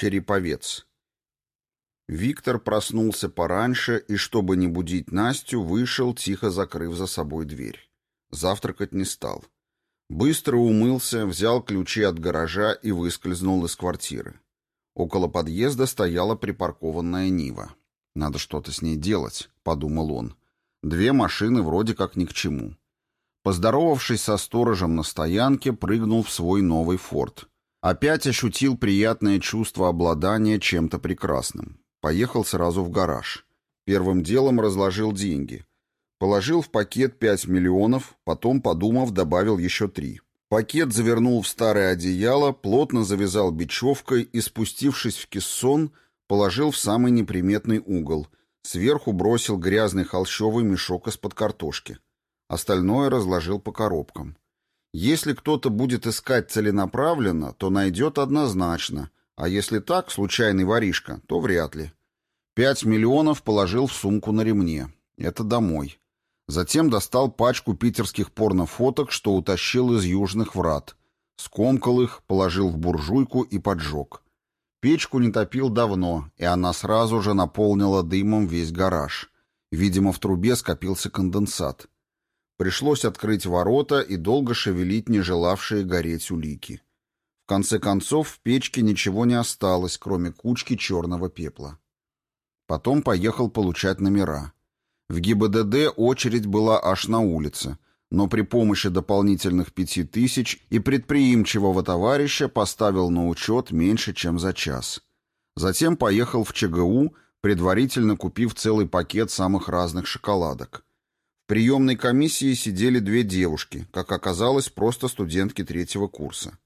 Череповец. Виктор проснулся пораньше и, чтобы не будить Настю, вышел, тихо закрыв за собой дверь. Завтракать не стал. Быстро умылся, взял ключи от гаража и выскользнул из квартиры. Около подъезда стояла припаркованная Нива. «Надо что-то с ней делать», — подумал он. «Две машины вроде как ни к чему». Поздоровавшись со сторожем на стоянке, прыгнул в свой новый форт. Опять ощутил приятное чувство обладания чем-то прекрасным. Поехал сразу в гараж. Первым делом разложил деньги. Положил в пакет 5 миллионов, потом, подумав, добавил еще 3. Пакет завернул в старое одеяло, плотно завязал бечевкой и, спустившись в кессон, положил в самый неприметный угол. Сверху бросил грязный холщовый мешок из-под картошки. Остальное разложил по коробкам. Если кто-то будет искать целенаправленно, то найдет однозначно, а если так, случайный воришка, то вряд ли. Пять миллионов положил в сумку на ремне. Это домой. Затем достал пачку питерских порнофоток, что утащил из южных врат. Скомкал их, положил в буржуйку и поджег. Печку не топил давно, и она сразу же наполнила дымом весь гараж. Видимо, в трубе скопился конденсат. Пришлось открыть ворота и долго шевелить не желавшие гореть улики. В конце концов, в печке ничего не осталось, кроме кучки черного пепла. Потом поехал получать номера. В ГИБДД очередь была аж на улице, но при помощи дополнительных пяти тысяч и предприимчивого товарища поставил на учет меньше, чем за час. Затем поехал в ЧГУ, предварительно купив целый пакет самых разных шоколадок приемной комиссии сидели две девушки, как оказалось, просто студентки третьего курса.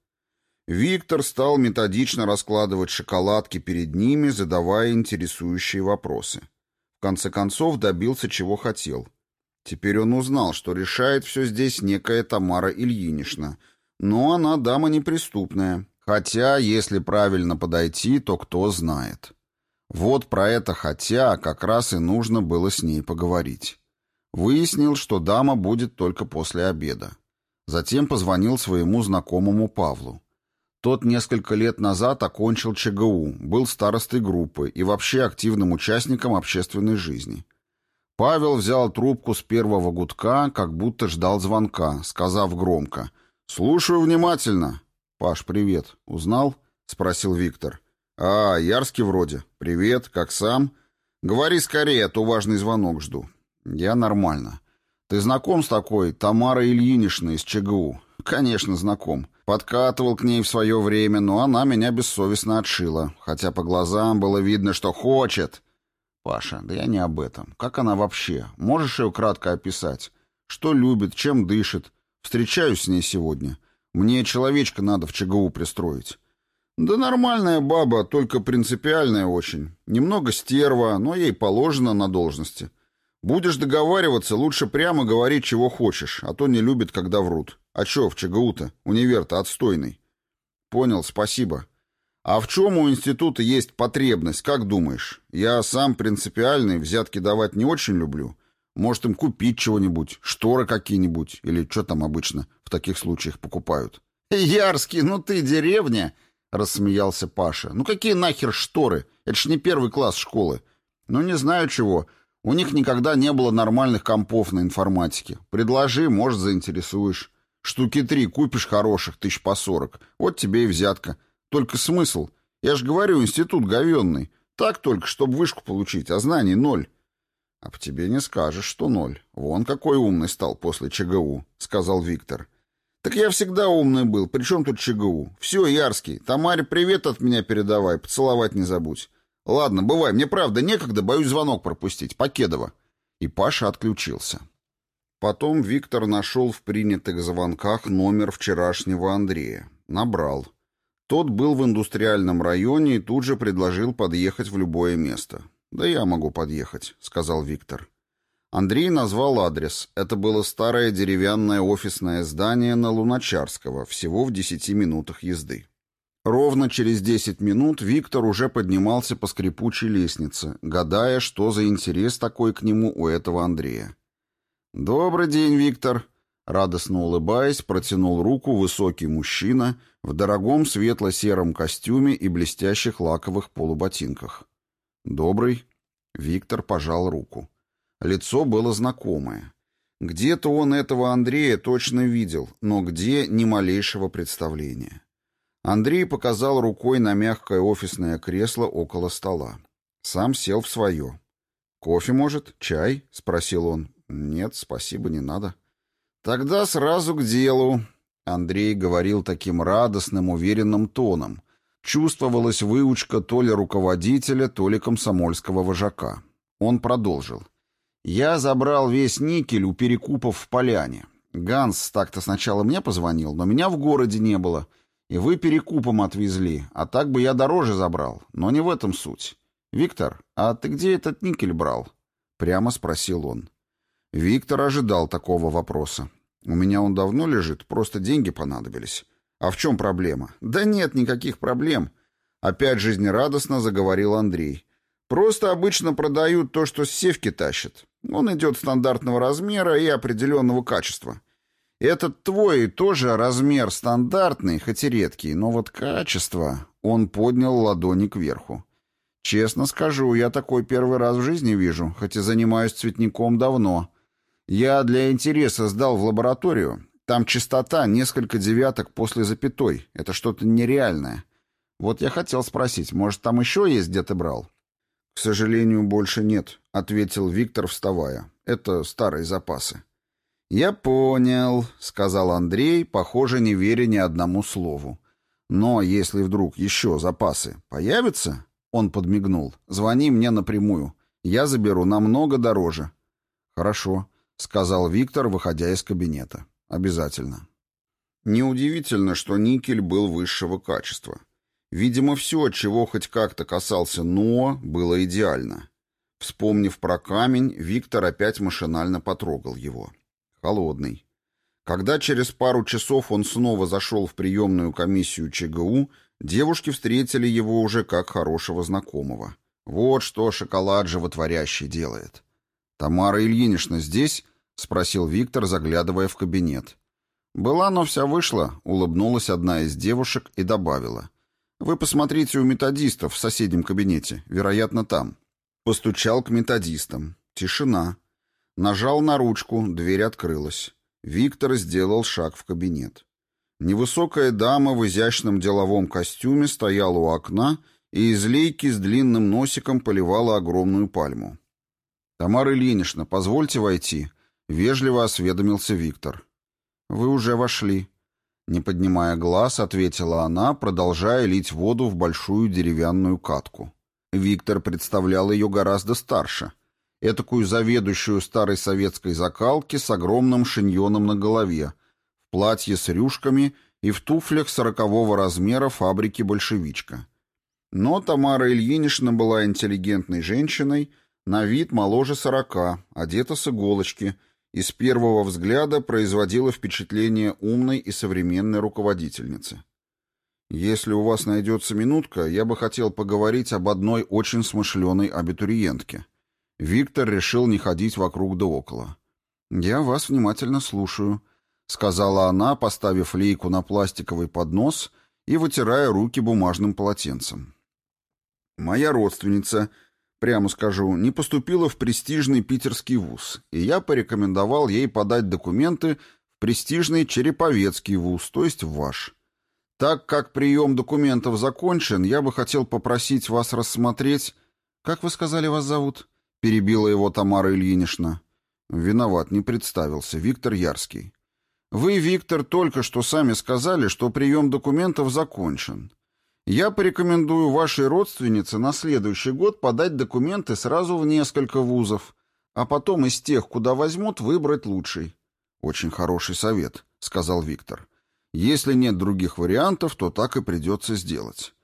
Виктор стал методично раскладывать шоколадки перед ними, задавая интересующие вопросы. В конце концов добился, чего хотел. Теперь он узнал, что решает все здесь некая Тамара Ильинична, но она дама неприступная. Хотя, если правильно подойти, то кто знает. Вот про это «хотя» как раз и нужно было с ней поговорить. Выяснил, что дама будет только после обеда. Затем позвонил своему знакомому Павлу. Тот несколько лет назад окончил ЧГУ, был старостой группы и вообще активным участником общественной жизни. Павел взял трубку с первого гудка, как будто ждал звонка, сказав громко «Слушаю внимательно». «Паш, привет. Узнал?» — спросил Виктор. «А, Ярский вроде. Привет. Как сам?» «Говори скорее, а то важный звонок жду». «Я нормально. Ты знаком с такой Тамарой Ильиничной из ЧГУ?» «Конечно, знаком. Подкатывал к ней в свое время, но она меня бессовестно отшила, хотя по глазам было видно, что хочет». «Паша, да я не об этом. Как она вообще? Можешь ее кратко описать? Что любит, чем дышит? Встречаюсь с ней сегодня. Мне человечка надо в ЧГУ пристроить». «Да нормальная баба, только принципиальная очень. Немного стерва, но ей положено на должности». Будешь договариваться, лучше прямо говори, чего хочешь, а то не любит, когда врут. А чё в ЧГУ-то? Универ-то отстойный. Понял, спасибо. А в чем у института есть потребность, как думаешь? Я сам принципиальный, взятки давать не очень люблю. Может, им купить чего-нибудь, шторы какие-нибудь, или что там обычно в таких случаях покупают. «Ярский, ну ты деревня!» — рассмеялся Паша. «Ну какие нахер шторы? Это ж не первый класс школы. Ну не знаю чего. У них никогда не было нормальных компов на информатике. Предложи, может, заинтересуешь. Штуки три купишь хороших, тысяч по сорок. Вот тебе и взятка. Только смысл? Я же говорю, институт говенный. Так только, чтобы вышку получить, а знаний ноль. А по тебе не скажешь, что ноль. Вон какой умный стал после ЧГУ, сказал Виктор. Так я всегда умный был. Причем тут ЧГУ? Все, Ярский, Тамаре привет от меня передавай, поцеловать не забудь. Ладно, бывай, мне правда некогда, боюсь звонок пропустить. Покедово. И Паша отключился. Потом Виктор нашел в принятых звонках номер вчерашнего Андрея. Набрал. Тот был в индустриальном районе и тут же предложил подъехать в любое место. «Да я могу подъехать», — сказал Виктор. Андрей назвал адрес. Это было старое деревянное офисное здание на Луначарского, всего в десяти минутах езды. Ровно через десять минут Виктор уже поднимался по скрипучей лестнице, гадая, что за интерес такой к нему у этого Андрея. «Добрый день, Виктор!» — Радостно улыбаясь, протянул руку высокий мужчина в дорогом светло-сером костюме и блестящих лаковых полуботинках. «Добрый». Виктор пожал руку. Лицо было знакомое. Где-то он этого Андрея точно видел, но где — ни малейшего представления. Андрей показал рукой на мягкое офисное кресло около стола. Сам сел в свое. «Кофе, может? Чай?» — спросил он. «Нет, спасибо, не надо». «Тогда сразу к делу», — Андрей говорил таким радостным, уверенным тоном. Чувствовалась выучка то ли руководителя, то ли комсомольского вожака. Он продолжил. «Я забрал весь никель у перекупов в поляне. Ганс так-то сначала мне позвонил, но меня в городе не было, и вы перекупом отвезли, а так бы я дороже забрал, но не в этом суть. Виктор, а ты где этот никель брал?» Прямо спросил он. Виктор ожидал такого вопроса. «У меня он давно лежит, просто деньги понадобились». «А в чем проблема?» «Да нет никаких проблем», — опять жизнерадостно заговорил Андрей. «Просто обычно продают то, что с севки тащат. Он идет стандартного размера и определенного качества. Этот твой тоже размер стандартный, хоть и редкий, но вот качество...» Он поднял ладони кверху. «Честно скажу, я такой первый раз в жизни вижу, хоть и занимаюсь цветником давно. Я для интереса сдал в лабораторию. Там частота несколько девяток после запятой. Это что-то нереальное. Вот я хотел спросить, может, там еще есть, где ты брал? К сожалению, больше нет, ответил Виктор, вставая. Это старые запасы. Я понял, сказал Андрей, похоже, не веря ни одному слову. Но если вдруг еще запасы появятся, он подмигнул. Звони мне напрямую. Я заберу намного дороже. Хорошо. — сказал Виктор, выходя из кабинета. «Обязательно». Неудивительно, что никель был высшего качества. Видимо, все, чего хоть как-то касался Ноа, было идеально. Вспомнив про камень, Виктор опять машинально потрогал его. Холодный. Когда через пару часов он снова зашел в приемную комиссию ЧГУ, девушки встретили его уже как хорошего знакомого. Вот что шоколад животворящий делает. «Тамара Ильинична здесь?» — спросил Виктор, заглядывая в кабинет. «Была, но вся вышла», — улыбнулась одна из девушек и добавила. «Вы посмотрите у методистов в соседнем кабинете, вероятно, там». Постучал к методистам. Тишина. Нажал на ручку, дверь открылась. Виктор сделал шаг в кабинет. Невысокая дама в изящном деловом костюме стояла у окна и из лейки с длинным носиком поливала огромную пальму. «Тамара Ильинична, позвольте войти», — вежливо осведомился Виктор. «Вы уже вошли». Не поднимая глаз, ответила она, продолжая лить воду в большую деревянную катку. Виктор представлял ее гораздо старше. Этакую заведующую старой советской закалки с огромным шиньоном на голове, в платье с рюшками и в туфлях сорокового размера фабрики «Большевичка». Но Тамара Ильинична была интеллигентной женщиной, на вид моложе сорока, одета с иголочки, и с первого взгляда производила впечатление умной и современной руководительницы. Если у вас найдется минутка, я бы хотел поговорить об одной очень смышленой абитуриентке. Виктор решил не ходить вокруг да около. «Я вас внимательно слушаю», — сказала она, поставив лейку на пластиковый поднос и вытирая руки бумажным полотенцем. «Моя родственница прямо скажу, не поступила в престижный питерский вуз, и я порекомендовал ей подать документы в престижный Череповецкий вуз, то есть в ваш. Так как прием документов закончен, я бы хотел попросить вас рассмотреть... Как вы сказали, вас зовут? Перебила его Тамара Ильинична. Виноват, не представился. Виктор Ярский. Вы, Виктор, только что сами сказали, что прием документов закончен. Я порекомендую вашей родственнице на следующий год подать документы сразу в несколько вузов, а потом из тех, куда возьмут, выбрать лучший. Очень хороший совет, сказал Виктор. Если нет других вариантов, то так и придется сделать.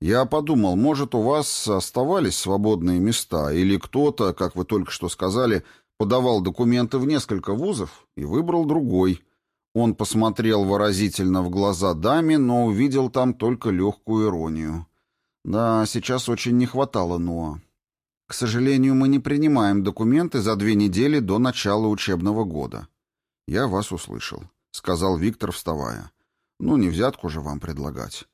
Я подумал, может, у вас оставались свободные места, или кто-то, как вы только что сказали, подавал документы в несколько вузов и выбрал другой. Он посмотрел выразительно в глаза даме, но увидел там только легкую иронию. Да, сейчас очень не хватало Ноа. К сожалению, мы не принимаем документы за две недели до начала учебного года. «Я вас услышал», — сказал Виктор, вставая. «Ну, не взятку же вам предлагать.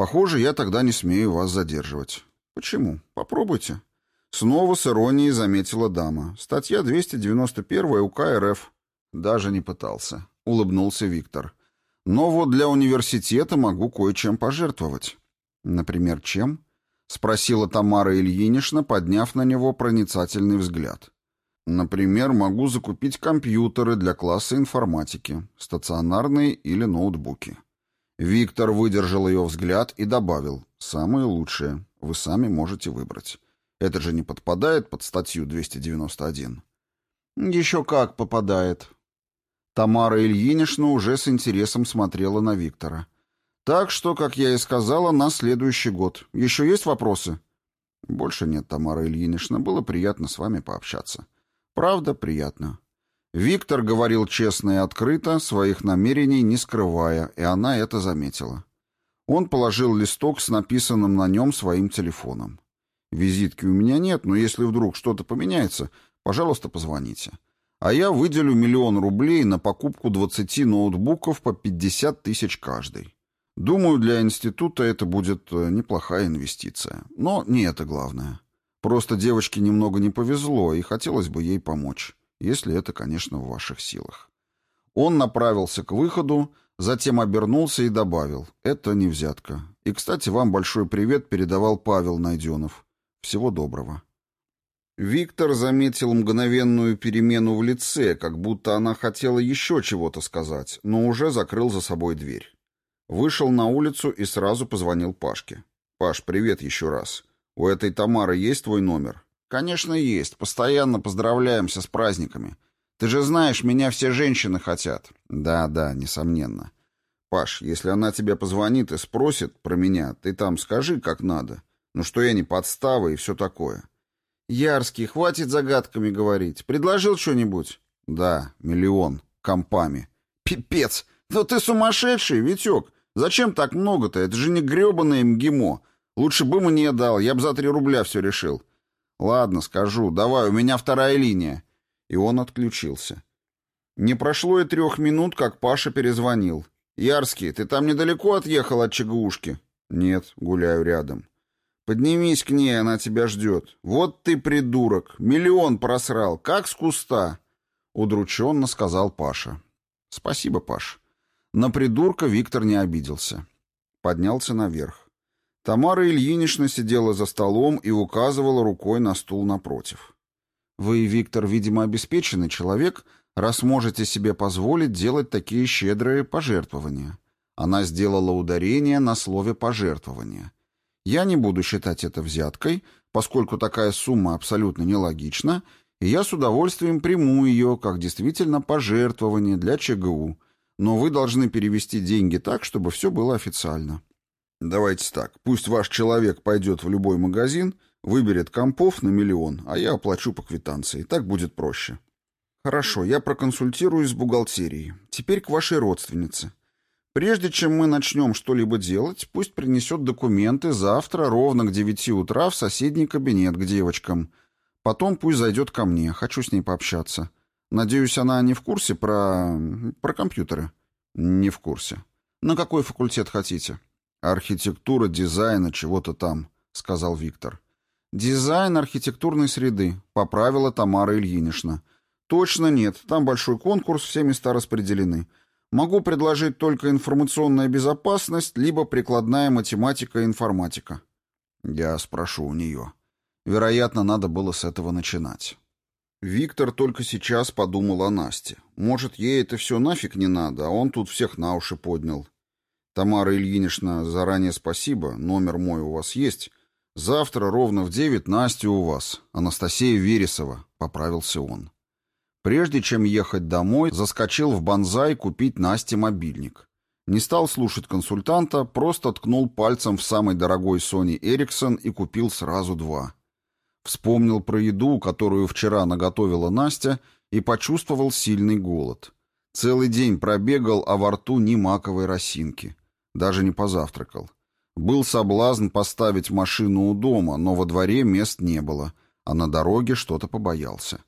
Похоже, я тогда не смею вас задерживать». «Почему? Попробуйте». Снова с иронией заметила дама. «Статья 291 УК РФ». Даже не пытался. Улыбнулся Виктор. «Но вот для университета могу кое-чем пожертвовать». «Например, чем?» Спросила Тамара Ильинична, подняв на него проницательный взгляд. Например, могу закупить компьютеры для класса информатики, стационарные или ноутбуки. Виктор выдержал ее взгляд и добавил, самые лучшие, вы сами можете выбрать. Это же не подпадает под статью 291? Еще как попадает. Тамара Ильинична уже с интересом смотрела на Виктора. Так что, как я и сказала, на следующий год. Еще есть вопросы? Больше нет, Тамара Ильинична. Было приятно с вами пообщаться. Правда, приятно. Виктор говорил честно и открыто, своих намерений не скрывая, и она это заметила. Он положил листок с написанным на нем своим телефоном. «Визитки у меня нет, но если вдруг что-то поменяется, пожалуйста, позвоните. А я выделю миллион рублей на покупку 20 ноутбуков по 50 тысяч каждый. Думаю, для института это будет э, неплохая инвестиция. Но не это главное. Просто девочке немного не повезло, и хотелось бы ей помочь, если это, конечно, в ваших силах. Он направился к выходу, затем обернулся и добавил, это не взятка. И, кстати, вам большой привет передавал Павел Найденов. Всего доброго. Виктор заметил мгновенную перемену в лице, как будто она хотела еще чего-то сказать, но уже закрыл за собой дверь. Вышел на улицу и сразу позвонил Пашке. «Паш, привет еще раз. У этой Тамары есть твой номер?» «Конечно, есть. Постоянно поздравляемся с праздниками. Ты же знаешь, меня все женщины хотят». «Да, да, несомненно. Паш, если она тебе позвонит и спросит про меня, ты там скажи, как надо. Ну что я не подстава и все такое». «Ярский, хватит загадками говорить. Предложил что-нибудь?» «Да, миллион. Компами». «Пипец! Ну ты сумасшедший, Витек! Зачем так много-то? Это же не гребаное МГИМО. Лучше бы мне дал, я бы за три рубля все решил. Ладно, скажу. Давай, у меня вторая линия. И он отключился. Не прошло и трех минут, как Паша перезвонил. «Ярский, ты там недалеко отъехал от ЧГУшки?» «Нет, гуляю рядом». «Поднимись к ней, она тебя ждет». «Вот ты придурок! Миллион просрал, как с куста!» Удрученно сказал Паша. «Спасибо, Паш». На придурка Виктор не обиделся. Поднялся наверх. Тамара Ильинична сидела за столом и указывала рукой на стул напротив. «Вы, Виктор, видимо, обеспеченный человек, раз можете себе позволить делать такие щедрые пожертвования». Она сделала ударение на слове «пожертвование». «Я не буду считать это взяткой, поскольку такая сумма абсолютно нелогична, и я с удовольствием приму ее как действительно пожертвование для ЧГУ, но вы должны перевести деньги так, чтобы все было официально. Давайте так, пусть ваш человек пойдет в любой магазин, выберет компов на миллион, а я оплачу по квитанции. Так будет проще. Хорошо, я проконсультируюсь с бухгалтерией. Теперь к вашей родственнице. Прежде чем мы начнем что-либо делать, пусть принесет документы завтра ровно к девяти утра в соседний кабинет к девочкам. Потом пусть зайдет ко мне, хочу с ней пообщаться. Надеюсь, она не в курсе про... про компьютеры? Не в курсе. На какой факультет хотите? Архитектура, дизайна, чего-то там, сказал Виктор. Дизайн архитектурной среды, поправила Тамара Ильинична. Точно нет, там большой конкурс, все места распределены. Могу предложить только информационная безопасность, либо прикладная математика и информатика. Я спрошу у нее. Вероятно, надо было с этого начинать. Виктор только сейчас подумал о Насте. Может, ей это все нафиг не надо, а он тут всех на уши поднял. Тамара Ильинична, заранее спасибо, номер мой у вас есть. Завтра ровно в девять Настя у вас, Анастасия Вересова, поправился он. Прежде чем ехать домой, заскочил в Банзай купить Насте мобильник. Не стал слушать консультанта, просто ткнул пальцем в самый дорогой Sony Ericsson и купил сразу два. Вспомнил про еду, которую вчера наготовила Настя, и почувствовал сильный голод. Целый день пробегал, а во рту ни маковой росинки. Даже не позавтракал. Был соблазн поставить машину у дома, но во дворе мест не было, а на дороге что-то побоялся.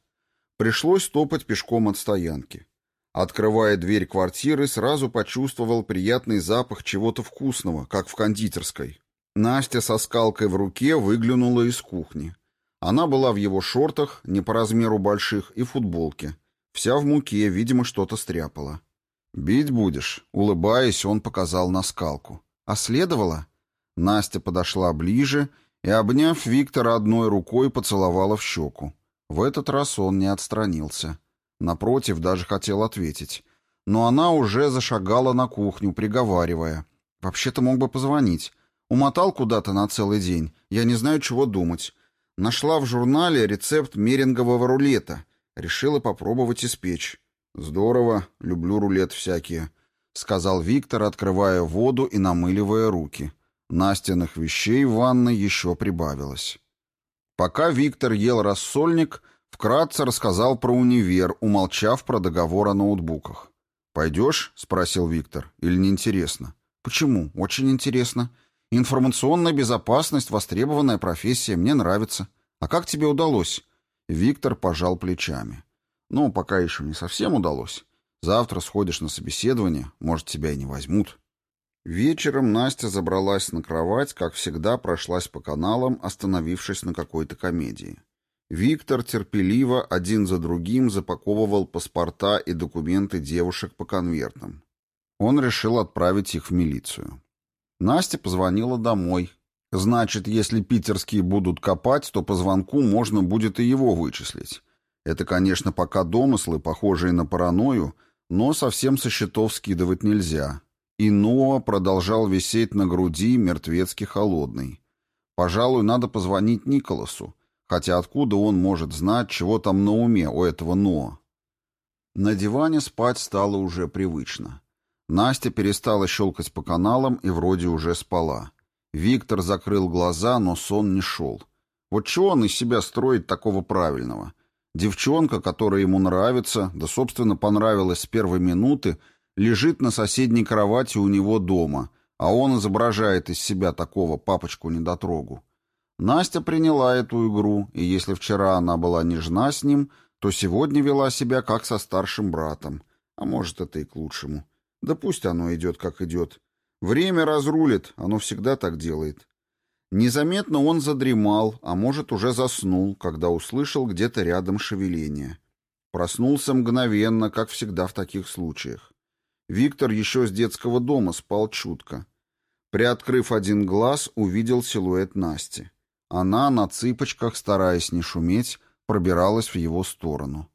Пришлось топать пешком от стоянки. Открывая дверь квартиры, сразу почувствовал приятный запах чего-то вкусного, как в кондитерской. Настя со скалкой в руке выглянула из кухни. Она была в его шортах, не по размеру больших, и футболке. Вся в муке, видимо, что-то стряпала. «Бить будешь?» Улыбаясь, он показал на скалку. «А следовало?» Настя подошла ближе и, обняв Виктора одной рукой, поцеловала в щеку. В этот раз он не отстранился. Напротив, даже хотел ответить. Но она уже зашагала на кухню, приговаривая. «Вообще-то мог бы позвонить. Умотал куда-то на целый день. Я не знаю, чего думать. Нашла в журнале рецепт мерингового рулета. Решила попробовать испечь. «Здорово, люблю рулет всякие», — сказал Виктор, открывая воду и намыливая руки. Настяных вещей в ванной еще прибавилось. Пока Виктор ел рассольник, вкратце рассказал про универ, умолчав про договор о ноутбуках. «Пойдешь?» — спросил Виктор. «Или неинтересно?» «Почему? Очень интересно. Информационная безопасность — востребованная профессия, мне нравится. А как тебе удалось?» Виктор пожал плечами. «Ну, пока еще не совсем удалось. Завтра сходишь на собеседование, может, тебя и не возьмут». Вечером Настя забралась на кровать, как всегда прошлась по каналам, остановившись на какой-то комедии. Виктор терпеливо один за другим запаковывал паспорта и документы девушек по конвертам. Он решил отправить их в милицию. Настя позвонила домой. Значит, если питерские будут копать, то по звонку можно будет и его вычислить. Это, конечно, пока домыслы, похожие на паранойю, но совсем со счетов скидывать нельзя. И Ноа продолжал висеть на груди, мертвецки холодный. Пожалуй, надо позвонить Николасу, хотя откуда он может знать, чего там на уме у этого Ноа? На диване спать стало уже привычно. Настя перестала щелкать по каналам и вроде уже спала. Виктор закрыл глаза, но сон не шел. Вот чего он из себя строит такого правильного? Девчонка, которая ему нравится, да, собственно, понравилась с первой минуты, лежит на соседней кровати у него дома, а он изображает из себя такого папочку-недотрогу. Настя приняла эту игру, и если вчера она была нежна с ним, то сегодня вела себя как со старшим братом. А может, это и к лучшему. Да пусть оно идет, как идет. Время разрулит, оно всегда так делает. Незаметно он задремал, а может, уже заснул, когда услышал где-то рядом шевеление. Проснулся мгновенно, как всегда в таких случаях. Виктор еще с детского дома спал чутко. Приоткрыв один глаз, увидел силуэт Насти. Она, на цыпочках, стараясь не шуметь, пробиралась в его сторону.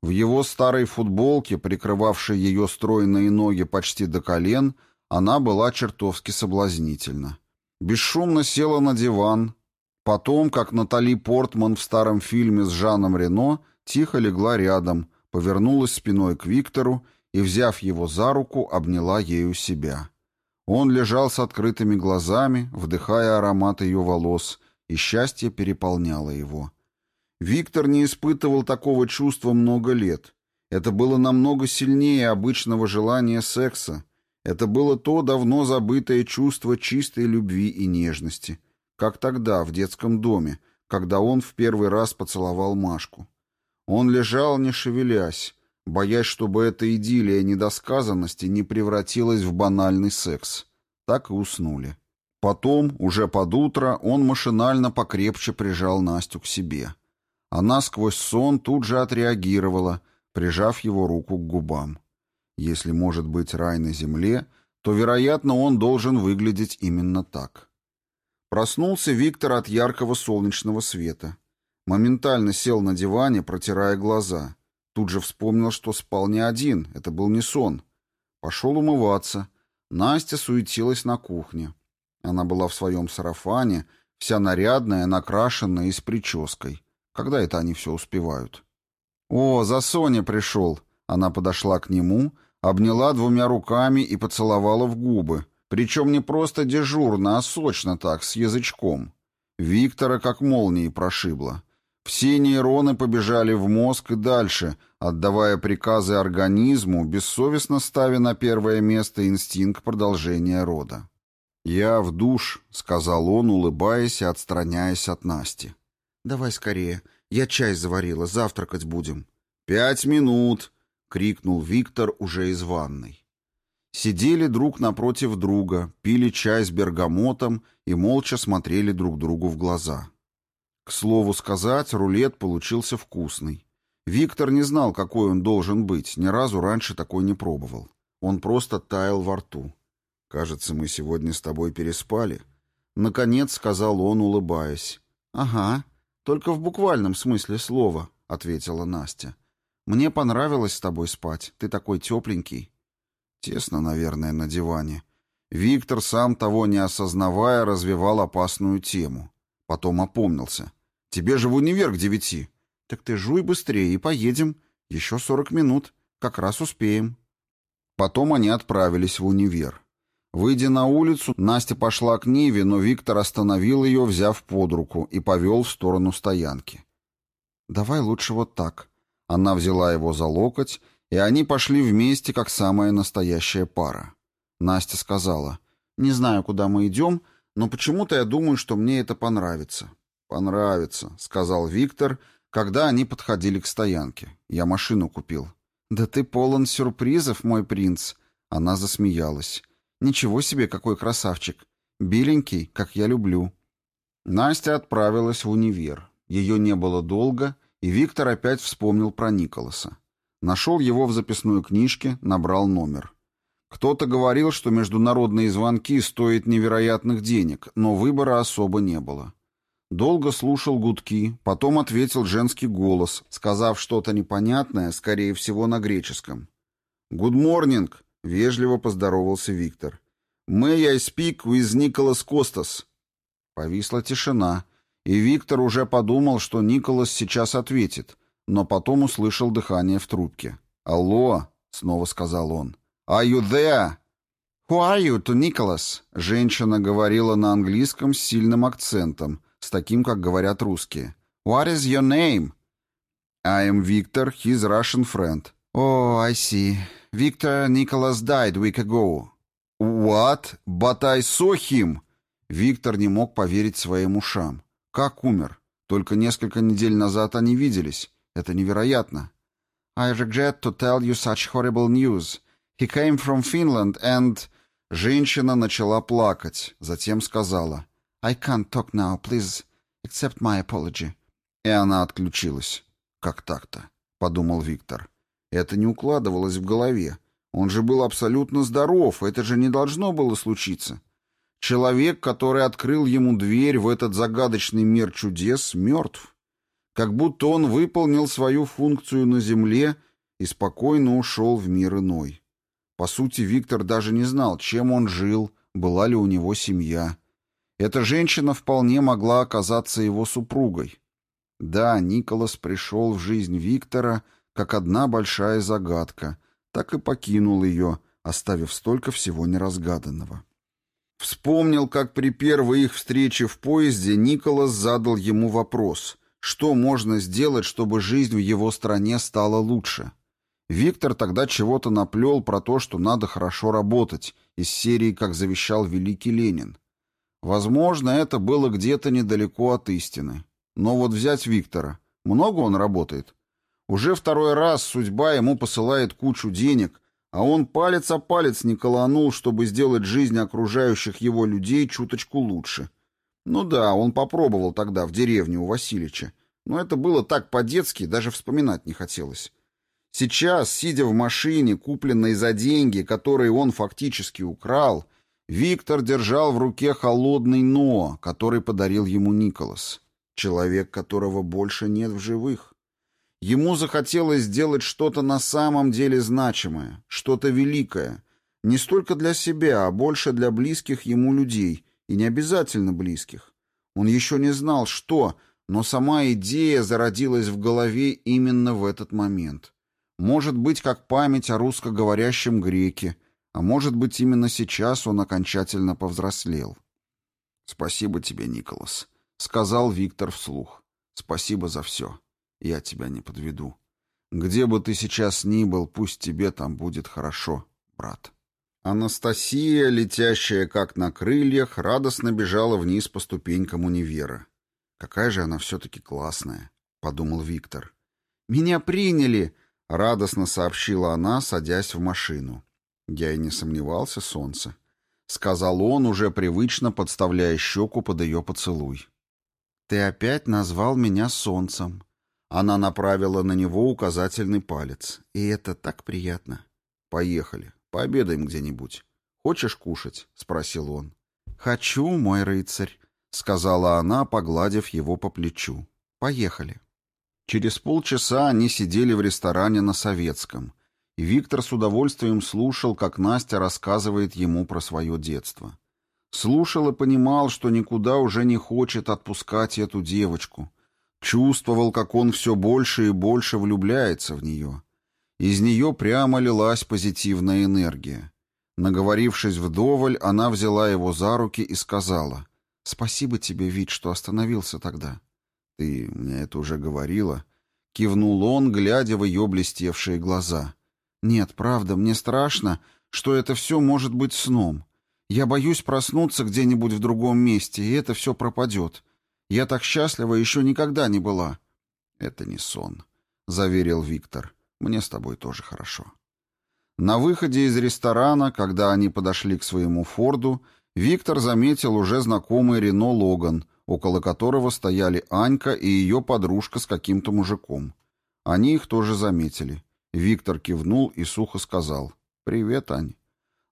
В его старой футболке, прикрывавшей ее стройные ноги почти до колен, она была чертовски соблазнительна. Бесшумно села на диван. Потом, как Натали Портман в старом фильме с Жаном Рено, тихо легла рядом, повернулась спиной к Виктору и, взяв его за руку, обняла ею себя. Он лежал с открытыми глазами, вдыхая аромат ее волос, и счастье переполняло его. Виктор не испытывал такого чувства много лет. Это было намного сильнее обычного желания секса, это было то давно забытое чувство чистой любви и нежности, как тогда, в детском доме, когда он в первый раз поцеловал Машку. Он лежал, не шевелясь, боясь, чтобы эта идиллия недосказанности не превратилась в банальный секс. Так и уснули. Потом, уже под утро, он машинально покрепче прижал Настю к себе. Она сквозь сон тут же отреагировала, прижав его руку к губам. Если может быть рай на земле, то, вероятно, он должен выглядеть именно так. Проснулся Виктор от яркого солнечного света. Моментально сел на диване, протирая глаза. Тут же вспомнил, что спал не один, это был не сон. Пошел умываться. Настя суетилась на кухне. Она была в своем сарафане, вся нарядная, накрашенная и с прической. Когда это они все успевают? «О, за Соня пришел!» Она подошла к нему, Обняла двумя руками и поцеловала в губы. Причем не просто дежурно, а сочно так, с язычком. Виктора как молнией прошибло. Все нейроны побежали в мозг и дальше, отдавая приказы организму, бессовестно ставя на первое место инстинкт продолжения рода. «Я в душ», — сказал он, улыбаясь и отстраняясь от Насти. «Давай скорее. Я чай заварила, завтракать будем». «Пять минут», — крикнул Виктор уже из ванной. Сидели друг напротив друга, пили чай с бергамотом и молча смотрели друг другу в глаза. К слову сказать, рулет получился вкусный. Виктор не знал, какой он должен быть, ни разу раньше такой не пробовал. Он просто таял во рту. «Кажется, мы сегодня с тобой переспали», — наконец сказал он, улыбаясь. «Ага, только в буквальном смысле слова», — ответила Настя. «Мне понравилось с тобой спать, ты такой тепленький». Тесно, наверное, на диване. Виктор, сам того не осознавая, развивал опасную тему. Потом опомнился. «Тебе же в универ к девяти». «Так ты жуй быстрее и поедем. Еще сорок минут. Как раз успеем». Потом они отправились в универ. Выйдя на улицу, Настя пошла к Ниве, но Виктор остановил ее, взяв под руку, и повел в сторону стоянки. «Давай лучше вот так». Она взяла его за локоть и они пошли вместе, как самая настоящая пара. Настя сказала, «Не знаю, куда мы идем, но почему-то я думаю, что мне это понравится». «Понравится», — сказал Виктор, когда они подходили к стоянке. «Я машину купил». «Да ты полон сюрпризов, мой принц!» Она засмеялась. «Ничего себе, какой красавчик! Беленький, как я люблю». Настя отправилась в универ. Ее не было долго, и Виктор опять вспомнил про Николаса. Нашел его в записной книжке, набрал номер. Кто-то говорил, что международные звонки стоят невероятных денег, но выбора особо не было. Долго слушал гудки, потом ответил женский голос, сказав что-то непонятное, скорее всего, на греческом. «Good morning», — вежливо поздоровался Виктор. «May I speak with Nicholas Costas?» Повисла тишина, и Виктор уже подумал, что Николас сейчас ответит — но потом услышал дыхание в трубке. «Алло!» — снова сказал он. «Are you there?» «Who are you to Nicholas?» Женщина говорила на английском с сильным акцентом, с таким, как говорят русские. «What is your name?» «I am Victor, his Russian friend». «Oh, I see. Victor Nicholas died week ago». «What? But I saw him!» Виктор не мог поверить своим ушам. «Как умер? Только несколько недель назад они виделись. Это невероятно. I regret to tell you such horrible news. He came from Finland and... Женщина начала плакать, затем сказала I can't talk now, please accept my apology. И она отключилась. Как так-то? Подумал Виктор. Это не укладывалось в голове. Он же был абсолютно здоров, это же не должно было случиться. Человек, который открыл ему дверь в этот загадочный мир чудес, мертв как будто он выполнил свою функцию на Земле и спокойно ушел в мир иной. По сути, Виктор даже не знал, чем он жил, была ли у него семья. Эта женщина вполне могла оказаться его супругой. Да, Николас пришел в жизнь Виктора как одна большая загадка, так и покинул ее, оставив столько всего неразгаданного. Вспомнил, как при первой их встрече в поезде Николас задал ему вопрос — что можно сделать, чтобы жизнь в его стране стала лучше? Виктор тогда чего-то наплел про то, что надо хорошо работать, из серии «Как завещал великий Ленин». Возможно, это было где-то недалеко от истины. Но вот взять Виктора. Много он работает? Уже второй раз судьба ему посылает кучу денег, а он палец о палец не колонул, чтобы сделать жизнь окружающих его людей чуточку лучше. Ну да, он попробовал тогда в деревне у Васильича, но это было так по-детски, даже вспоминать не хотелось. Сейчас, сидя в машине, купленной за деньги, которые он фактически украл, Виктор держал в руке холодный «но», который подарил ему Николас. Человек, которого больше нет в живых. Ему захотелось сделать что-то на самом деле значимое, что-то великое. Не столько для себя, а больше для близких ему людей, и не обязательно близких. Он еще не знал, что, но сама идея зародилась в голове именно в этот момент. Может быть, как память о русскоговорящем греке, а может быть, именно сейчас он окончательно повзрослел. «Спасибо тебе, Николас», — сказал Виктор вслух. «Спасибо за все. Я тебя не подведу. Где бы ты сейчас ни был, пусть тебе там будет хорошо, брат». Анастасия, летящая как на крыльях, радостно бежала вниз по ступенькам универа. «Какая же она все-таки классная», — подумал Виктор. «Меня приняли!» — радостно сообщила она, садясь в машину. Я и не сомневался, солнце. — сказал он, уже привычно подставляя щеку под ее поцелуй. «Ты опять назвал меня солнцем». Она направила на него указательный палец. «И это так приятно». «Поехали, пообедаем где-нибудь. Хочешь кушать?» — спросил он. «Хочу, мой рыцарь», — сказала она, погладив его по плечу. «Поехали». Через полчаса они сидели в ресторане на Советском, и Виктор с удовольствием слушал, как Настя рассказывает ему про свое детство. Слушал и понимал, что никуда уже не хочет отпускать эту девочку. Чувствовал, как он все больше и больше влюбляется в нее. Из нее прямо лилась позитивная энергия. Наговорившись вдоволь, она взяла его за руки и сказала, «Спасибо тебе, Вит, что остановился тогда». «Ты мне это уже говорила?» Кивнул он, глядя в ее блестевшие глаза. «Нет, правда, мне страшно, что это все может быть сном. Я боюсь проснуться где-нибудь в другом месте, и это все пропадет. Я так счастлива еще никогда не была». «Это не сон», — заверил Виктор. «Мне с тобой тоже хорошо». На выходе из ресторана, когда они подошли к своему Форду, Виктор заметил уже знакомый Рено Логан, около которого стояли Анька и ее подружка с каким-то мужиком. Они их тоже заметили. Виктор кивнул и сухо сказал «Привет, Ань».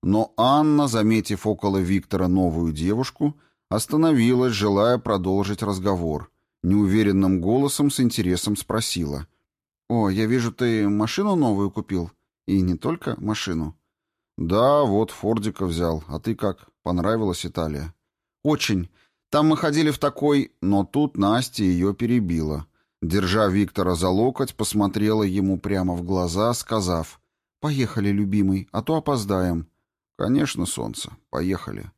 Но Анна, заметив около Виктора новую девушку, остановилась, желая продолжить разговор. Неуверенным голосом с интересом спросила. «О, я вижу, ты машину новую купил? И не только машину?» «Да, вот Фордика взял. А ты как? Понравилась Италия?» «Очень. Там мы ходили в такой...» Но тут Настя ее перебила. Держа Виктора за локоть, посмотрела ему прямо в глаза, сказав «Поехали, любимый, а то опоздаем». «Конечно, солнце. Поехали».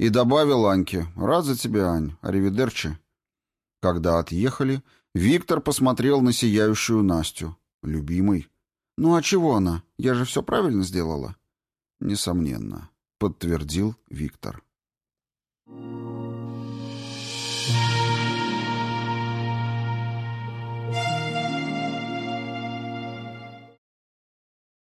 И добавил Аньке «Рад за тебя, Ань. Аривидерчи». Когда отъехали, Виктор посмотрел на сияющую Настю. «Любимый». «Ну а чего она? Я же все правильно сделала». «Несомненно», — подтвердил Виктор.